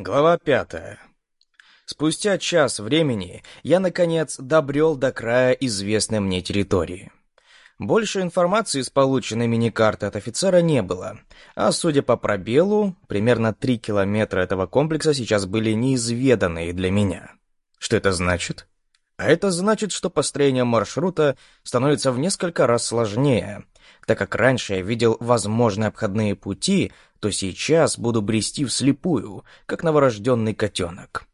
Глава пятая. Спустя час времени я, наконец, добрел до края известной мне территории. Больше информации с полученной мини-карты от офицера не было, а судя по пробелу, примерно три километра этого комплекса сейчас были неизведанные для меня. Что это значит? А это значит, что построение маршрута становится в несколько раз сложнее. Так как раньше я видел возможные обходные пути, то сейчас буду брести вслепую, как новорожденный котенок.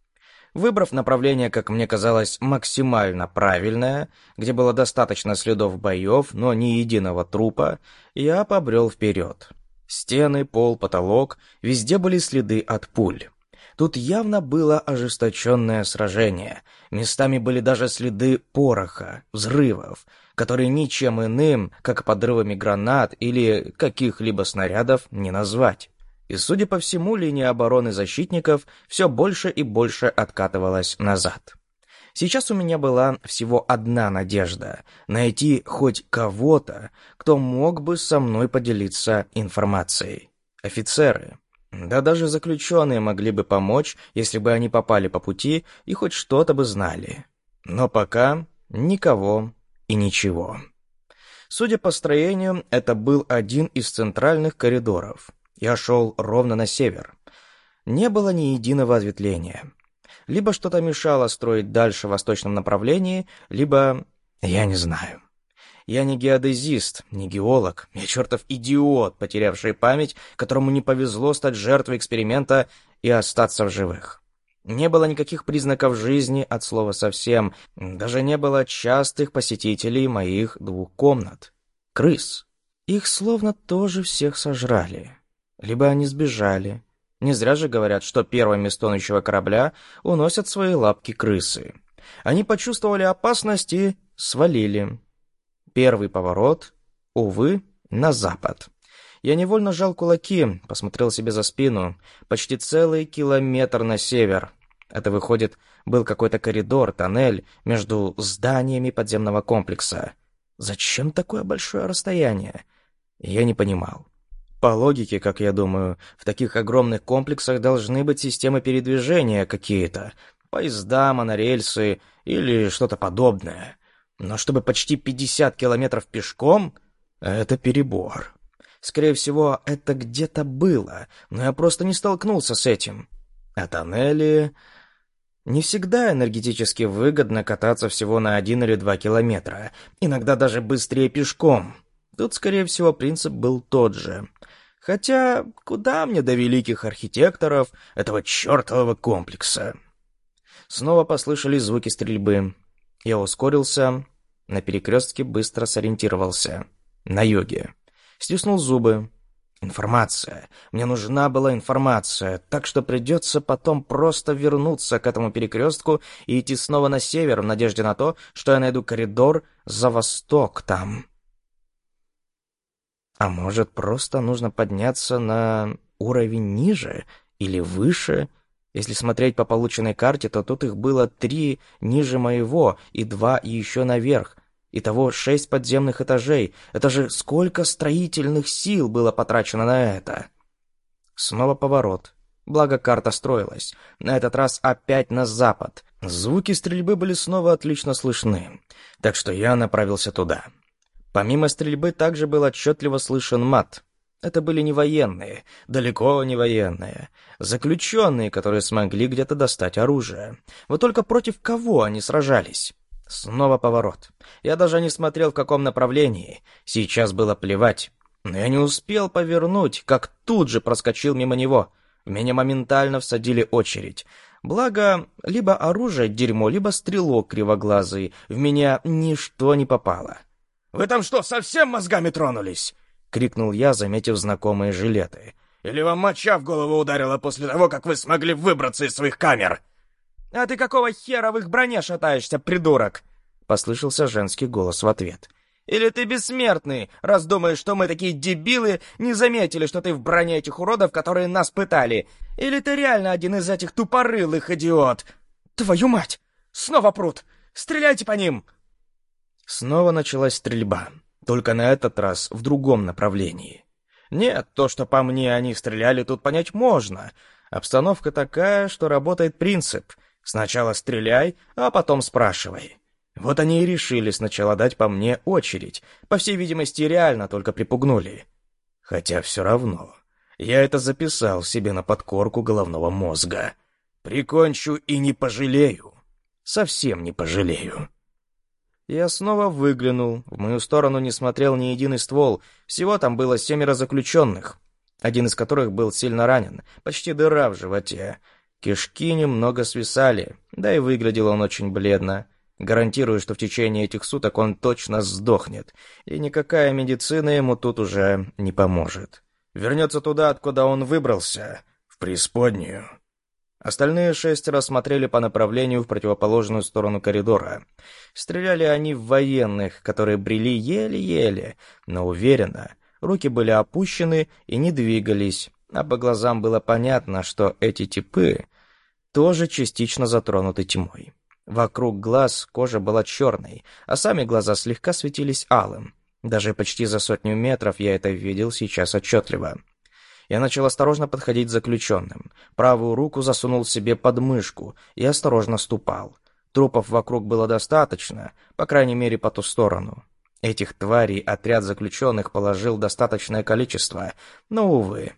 Выбрав направление, как мне казалось, максимально правильное, где было достаточно следов боев, но ни единого трупа, я побрел вперед. Стены, пол, потолок — везде были следы от пуль. Тут явно было ожесточенное сражение. Местами были даже следы пороха, взрывов, которые ничем иным, как подрывами гранат или каких-либо снарядов, не назвать. И, судя по всему, линия обороны защитников все больше и больше откатывалась назад. Сейчас у меня была всего одна надежда — найти хоть кого-то, кто мог бы со мной поделиться информацией. Офицеры. Да даже заключенные могли бы помочь, если бы они попали по пути и хоть что-то бы знали. Но пока никого и ничего. Судя по строению, это был один из центральных коридоров. Я шел ровно на север. Не было ни единого ответвления. Либо что-то мешало строить дальше в восточном направлении, либо... я не знаю. Я не геодезист, не геолог. Я чертов идиот, потерявший память, которому не повезло стать жертвой эксперимента и остаться в живых. Не было никаких признаков жизни от слова совсем. Даже не было частых посетителей моих двух комнат. Крыс. Их словно тоже всех сожрали. Либо они сбежали. Не зря же говорят, что первыми с корабля уносят свои лапки крысы. Они почувствовали опасность и свалили. Первый поворот, увы, на запад. Я невольно сжал кулаки, посмотрел себе за спину. Почти целый километр на север. Это, выходит, был какой-то коридор, тоннель между зданиями подземного комплекса. Зачем такое большое расстояние? Я не понимал. По логике, как я думаю, в таких огромных комплексах должны быть системы передвижения какие-то. Поезда, монорельсы или что-то подобное. Но чтобы почти 50 километров пешком — это перебор. Скорее всего, это где-то было, но я просто не столкнулся с этим. А тоннели... Не всегда энергетически выгодно кататься всего на один или два километра, иногда даже быстрее пешком. Тут, скорее всего, принцип был тот же. Хотя, куда мне до великих архитекторов этого чертового комплекса? Снова послышались звуки стрельбы. Я ускорился, на перекрестке быстро сориентировался. На йоге. Стиснул зубы. Информация. Мне нужна была информация, так что придется потом просто вернуться к этому перекрестку и идти снова на север в надежде на то, что я найду коридор за восток там. А может, просто нужно подняться на уровень ниже или выше — если смотреть по полученной карте, то тут их было три ниже моего и два еще наверх. Итого шесть подземных этажей. Это же сколько строительных сил было потрачено на это. Снова поворот. Благо карта строилась. На этот раз опять на запад. Звуки стрельбы были снова отлично слышны. Так что я направился туда. Помимо стрельбы также был отчетливо слышен мат. Это были не военные, далеко не военные. Заключенные, которые смогли где-то достать оружие. Вот только против кого они сражались? Снова поворот. Я даже не смотрел, в каком направлении. Сейчас было плевать. Но я не успел повернуть, как тут же проскочил мимо него. Меня моментально всадили очередь. Благо, либо оружие дерьмо, либо стрелок кривоглазый. В меня ничто не попало. «Вы там что, совсем мозгами тронулись?» крикнул я, заметив знакомые жилеты. «Или вам моча в голову ударила после того, как вы смогли выбраться из своих камер?» «А ты какого хера в их броне шатаешься, придурок?» — послышался женский голос в ответ. «Или ты бессмертный, раз думаешь, что мы такие дебилы, не заметили, что ты в броне этих уродов, которые нас пытали? Или ты реально один из этих тупорылых идиот? Твою мать! Снова прут! Стреляйте по ним!» Снова началась стрельба. Только на этот раз в другом направлении. Нет, то, что по мне они стреляли, тут понять можно. Обстановка такая, что работает принцип. Сначала стреляй, а потом спрашивай. Вот они и решили сначала дать по мне очередь. По всей видимости, реально только припугнули. Хотя все равно. Я это записал себе на подкорку головного мозга. Прикончу и не пожалею. Совсем не пожалею. Я снова выглянул. В мою сторону не смотрел ни единый ствол. Всего там было семеро заключенных, один из которых был сильно ранен, почти дыра в животе. Кишки немного свисали, да и выглядел он очень бледно. Гарантирую, что в течение этих суток он точно сдохнет, и никакая медицина ему тут уже не поможет. Вернется туда, откуда он выбрался, в преисподнюю. Остальные шестеро смотрели по направлению в противоположную сторону коридора. Стреляли они в военных, которые брели еле-еле, но уверенно. Руки были опущены и не двигались, а по глазам было понятно, что эти типы тоже частично затронуты тьмой. Вокруг глаз кожа была черной, а сами глаза слегка светились алым. Даже почти за сотню метров я это видел сейчас отчетливо. Я начал осторожно подходить к заключенным. Правую руку засунул себе под мышку и осторожно ступал. Трупов вокруг было достаточно, по крайней мере, по ту сторону. Этих тварей отряд заключенных положил достаточное количество, но, увы,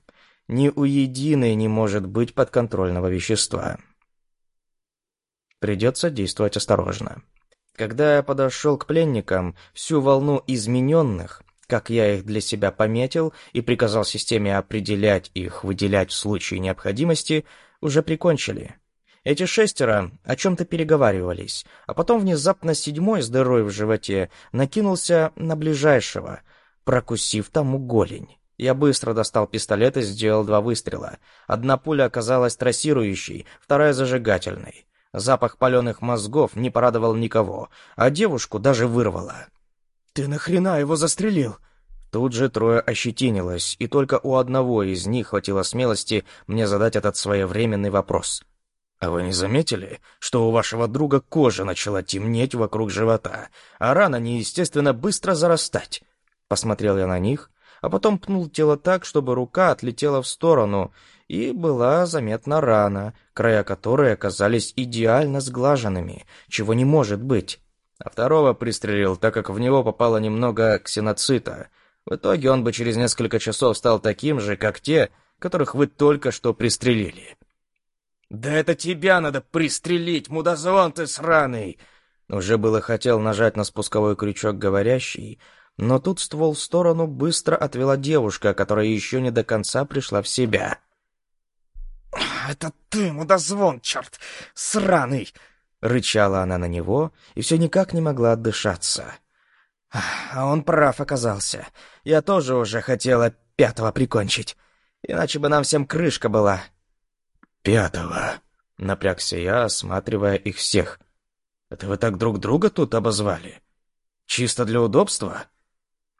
ни у единой не может быть подконтрольного вещества. Придется действовать осторожно. Когда я подошел к пленникам, всю волну измененных, как я их для себя пометил и приказал системе определять их, выделять в случае необходимости, уже прикончили. Эти шестеро о чем-то переговаривались, а потом внезапно седьмой с дырой в животе накинулся на ближайшего, прокусив тому голень. Я быстро достал пистолет и сделал два выстрела. Одна пуля оказалась трассирующей, вторая зажигательной. Запах паленых мозгов не порадовал никого, а девушку даже вырвало. «Ты нахрена его застрелил?» Тут же трое ощетинилось, и только у одного из них хватило смелости мне задать этот своевременный вопрос. «А вы не заметили, что у вашего друга кожа начала темнеть вокруг живота, а рана неестественно быстро зарастать?» Посмотрел я на них, а потом пнул тело так, чтобы рука отлетела в сторону, и была заметна рана, края которой оказались идеально сглаженными, чего не может быть. А второго пристрелил, так как в него попало немного ксеноцита. В итоге он бы через несколько часов стал таким же, как те, которых вы только что пристрелили. «Да это тебя надо пристрелить, мудозвон ты сраный!» Уже было хотел нажать на спусковой крючок говорящий, но тут ствол в сторону быстро отвела девушка, которая еще не до конца пришла в себя. «Это ты, мудозвон, черт! Сраный!» Рычала она на него и все никак не могла отдышаться. А он прав оказался. Я тоже уже хотела пятого прикончить. Иначе бы нам всем крышка была. «Пятого?» — напрягся я, осматривая их всех. «Это вы так друг друга тут обозвали? Чисто для удобства?»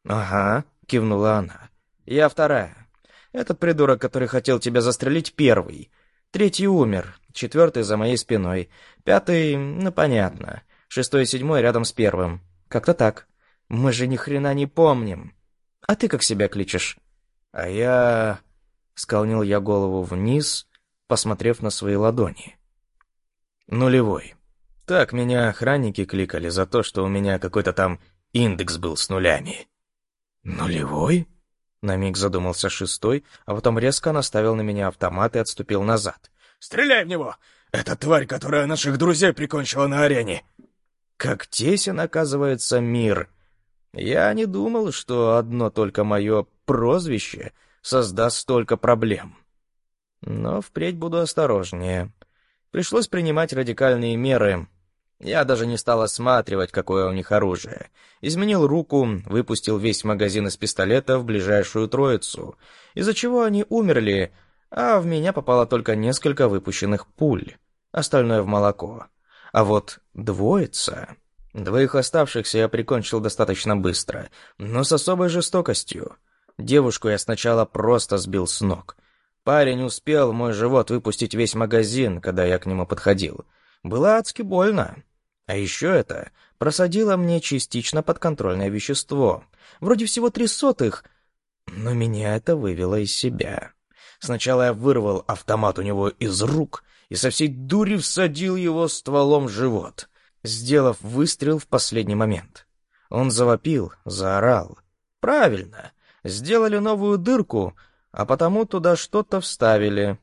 «Ага», — кивнула она. «Я вторая. Этот придурок, который хотел тебя застрелить, первый. Третий умер, четвертый за моей спиной, пятый, ну понятно, шестой и седьмой рядом с первым. Как-то так. Мы же ни хрена не помним. А ты как себя кличешь? А я... Склонил я голову вниз, посмотрев на свои ладони. Нулевой. Так меня охранники кликали за то, что у меня какой-то там индекс был с нулями. «Нулевой?» На миг задумался шестой, а потом резко наставил на меня автомат и отступил назад. «Стреляй в него! Это тварь, которая наших друзей прикончила на арене!» Как тесен, оказывается, мир. Я не думал, что одно только мое прозвище создаст столько проблем. Но впредь буду осторожнее. Пришлось принимать радикальные меры, я даже не стал осматривать, какое у них оружие. Изменил руку, выпустил весь магазин из пистолета в ближайшую троицу, из-за чего они умерли, а в меня попало только несколько выпущенных пуль, остальное в молоко. А вот двоица... Двоих оставшихся я прикончил достаточно быстро, но с особой жестокостью. Девушку я сначала просто сбил с ног. Парень успел мой живот выпустить весь магазин, когда я к нему подходил. Было адски больно. А еще это просадило мне частично подконтрольное вещество. Вроде всего три сотых, но меня это вывело из себя. Сначала я вырвал автомат у него из рук и со всей дури всадил его стволом в живот, сделав выстрел в последний момент. Он завопил, заорал. «Правильно, сделали новую дырку, а потому туда что-то вставили».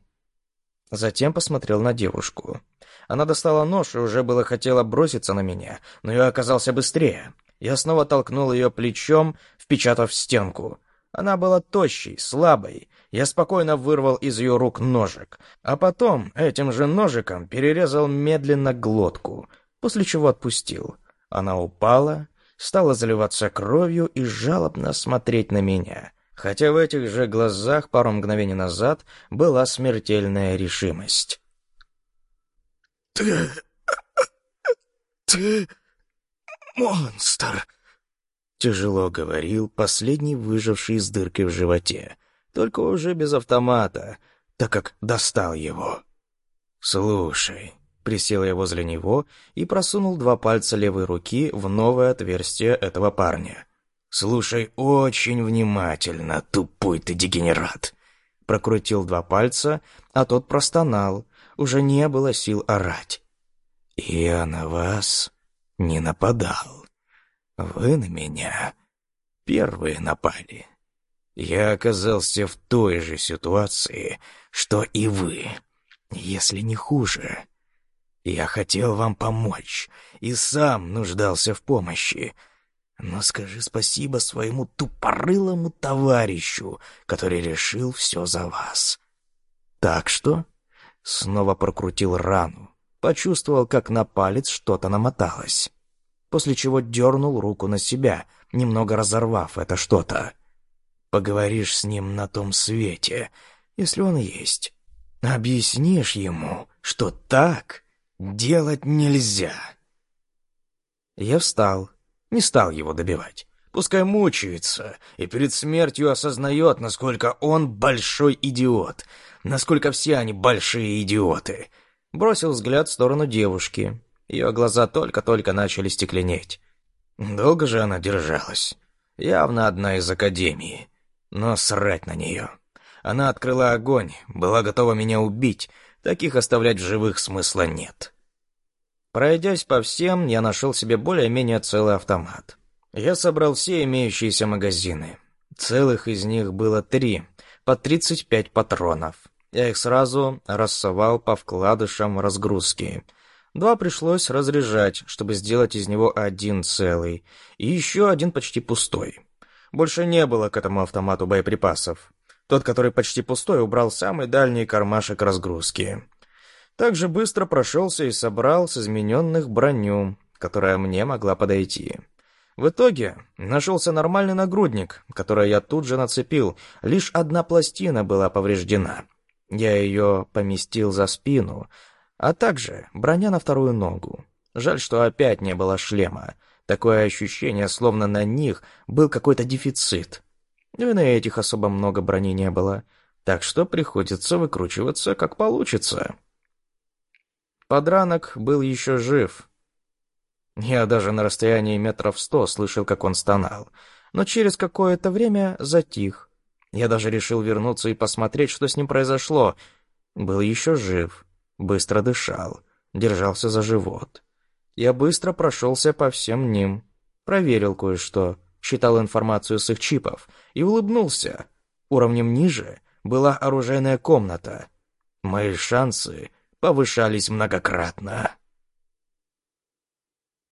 Затем посмотрел на девушку. Она достала нож и уже было хотела броситься на меня, но я оказался быстрее. Я снова толкнул ее плечом, впечатав стенку. Она была тощей, слабой. Я спокойно вырвал из ее рук ножик, а потом этим же ножиком перерезал медленно глотку, после чего отпустил. Она упала, стала заливаться кровью и жалобно смотреть на меня, хотя в этих же глазах пару мгновений назад была смертельная решимость. «Ты... ты... монстр!» Тяжело говорил последний выживший с дыркой в животе, только уже без автомата, так как достал его. «Слушай», — присел я возле него и просунул два пальца левой руки в новое отверстие этого парня. «Слушай очень внимательно, тупой ты дегенерат!» Прокрутил два пальца, а тот простонал, уже не было сил орать. «Я на вас не нападал. Вы на меня первые напали. Я оказался в той же ситуации, что и вы, если не хуже. Я хотел вам помочь и сам нуждался в помощи. Но скажи спасибо своему тупорылому товарищу, который решил все за вас. Так что снова прокрутил рану, почувствовал, как на палец что-то намоталось после чего дернул руку на себя, немного разорвав это что-то. «Поговоришь с ним на том свете, если он есть. Объяснишь ему, что так делать нельзя». Я встал, не стал его добивать. Пускай мучается и перед смертью осознает, насколько он большой идиот, насколько все они большие идиоты. Бросил взгляд в сторону девушки, ее глаза только-только начали стекленеть. Долго же она держалась. Явно одна из академии. Но срать на нее. Она открыла огонь, была готова меня убить. Таких оставлять в живых смысла нет. Пройдясь по всем, я нашел себе более-менее целый автомат. Я собрал все имеющиеся магазины. Целых из них было три, по 35 патронов. Я их сразу рассовал по вкладышам разгрузки — Два пришлось разряжать, чтобы сделать из него один целый, и еще один почти пустой. Больше не было к этому автомату боеприпасов. Тот, который почти пустой, убрал самый дальний кармашек разгрузки. Также быстро прошелся и собрал с измененных броню, которая мне могла подойти. В итоге нашелся нормальный нагрудник, который я тут же нацепил, лишь одна пластина была повреждена. Я ее поместил за спину, а также броня на вторую ногу. Жаль, что опять не было шлема. Такое ощущение, словно на них был какой-то дефицит. И на этих особо много брони не было. Так что приходится выкручиваться, как получится. Подранок был еще жив. Я даже на расстоянии метров сто слышал, как он стонал. Но через какое-то время затих. Я даже решил вернуться и посмотреть, что с ним произошло. Был еще жив быстро дышал, держался за живот. Я быстро прошелся по всем ним, проверил кое-что, считал информацию с их чипов и улыбнулся. Уровнем ниже была оружейная комната. Мои шансы повышались многократно.